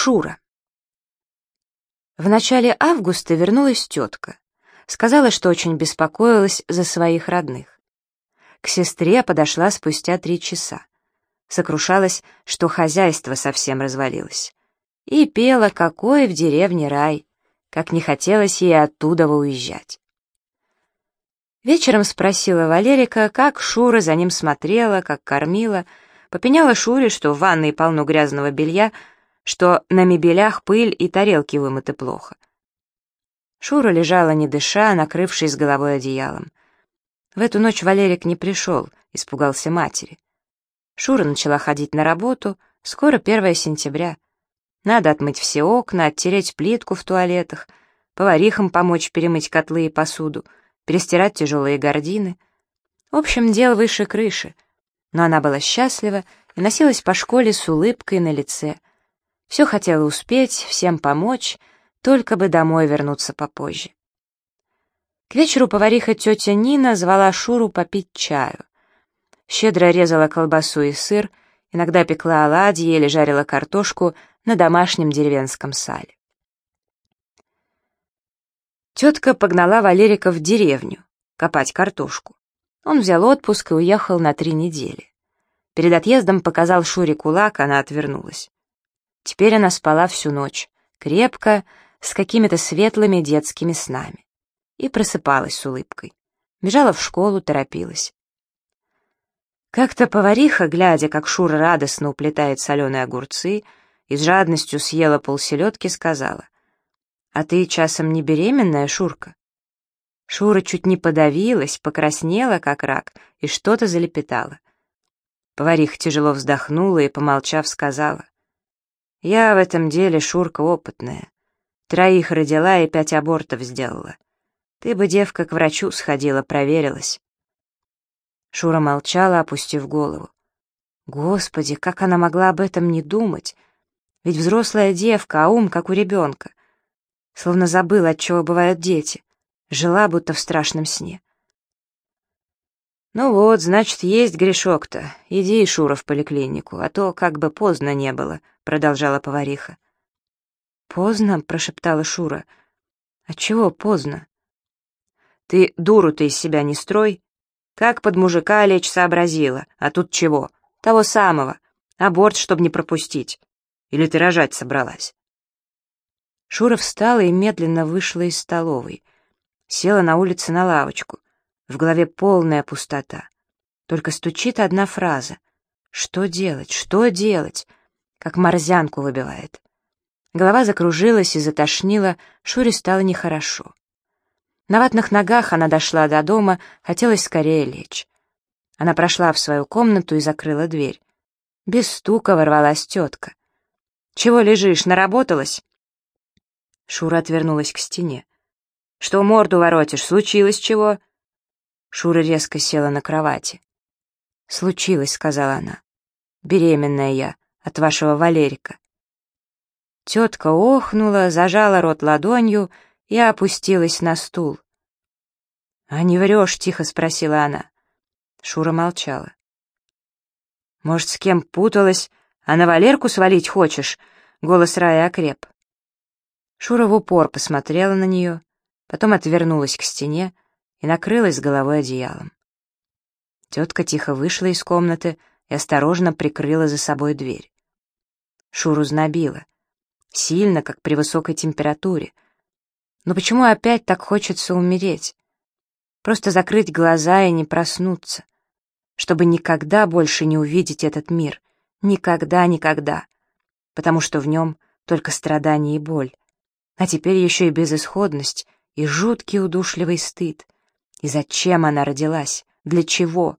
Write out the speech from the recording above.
Шура. В начале августа вернулась тетка. Сказала, что очень беспокоилась за своих родных. К сестре подошла спустя три часа. Сокрушалась, что хозяйство совсем развалилось. И пела, какой в деревне рай, как не хотелось ей оттуда уезжать. Вечером спросила Валерика, как Шура за ним смотрела, как кормила, попеняла Шуре, что в ванной полно грязного белья, что на мебелях пыль и тарелки вымыты плохо. Шура лежала не дыша, накрывшись головой одеялом. В эту ночь Валерик не пришел, испугался матери. Шура начала ходить на работу, скоро 1 сентября. Надо отмыть все окна, оттереть плитку в туалетах, поварихам помочь перемыть котлы и посуду, перестирать тяжелые гардины. В общем, дело выше крыши. Но она была счастлива и носилась по школе с улыбкой на лице — все хотела успеть, всем помочь, только бы домой вернуться попозже. К вечеру повариха тетя Нина звала Шуру попить чаю. Щедро резала колбасу и сыр, иногда пекла оладьи или жарила картошку на домашнем деревенском сале. Тетка погнала Валерика в деревню копать картошку. Он взял отпуск и уехал на три недели. Перед отъездом показал Шуре кулак, она отвернулась. Теперь она спала всю ночь, крепко, с какими-то светлыми детскими снами. И просыпалась с улыбкой. Бежала в школу, торопилась. Как-то повариха, глядя, как Шура радостно уплетает соленые огурцы, и с жадностью съела полселедки, сказала, «А ты часом не беременная, Шурка?» Шура чуть не подавилась, покраснела, как рак, и что-то залепетала. Повариха тяжело вздохнула и, помолчав, сказала, я в этом деле Шурка опытная. Троих родила и пять абортов сделала. Ты бы, девка, к врачу сходила, проверилась. Шура молчала, опустив голову. Господи, как она могла об этом не думать? Ведь взрослая девка, а ум, как у ребенка. Словно забыла, от чего бывают дети. Жила, будто в страшном сне. «Ну вот, значит, есть грешок-то. Иди, Шура, в поликлинику, а то как бы поздно не было», — продолжала повариха. «Поздно?» — прошептала Шура. «А чего поздно?» «Ты дуру-то из себя не строй. Как под мужика лечь сообразила, а тут чего? Того самого. Аборт, чтоб не пропустить. Или ты рожать собралась?» Шура встала и медленно вышла из столовой. Села на улице на лавочку. В голове полная пустота. Только стучит одна фраза. Что делать? Что делать? Как морзянку выбивает. Голова закружилась и затошнила, Шуре стало нехорошо. На ватных ногах она дошла до дома, хотелось скорее лечь. Она прошла в свою комнату и закрыла дверь. Без стука ворвалась тетка. «Чего лежишь, наработалась?» Шура отвернулась к стене. «Что морду воротишь, случилось чего?» Шура резко села на кровати. «Случилось», — сказала она. «Беременная я от вашего Валерика». Тетка охнула, зажала рот ладонью и опустилась на стул. «А не врешь?» — тихо спросила она. Шура молчала. «Может, с кем путалась, а на Валерку свалить хочешь?» — голос Рая окреп. Шура в упор посмотрела на нее, потом отвернулась к стене, и накрылась головой одеялом. Тетка тихо вышла из комнаты и осторожно прикрыла за собой дверь. Шуру знобила. Сильно, как при высокой температуре. Но почему опять так хочется умереть? Просто закрыть глаза и не проснуться. Чтобы никогда больше не увидеть этот мир. Никогда, никогда. Потому что в нем только страдания и боль. А теперь еще и безысходность, и жуткий удушливый стыд — и зачем она родилась? Для чего?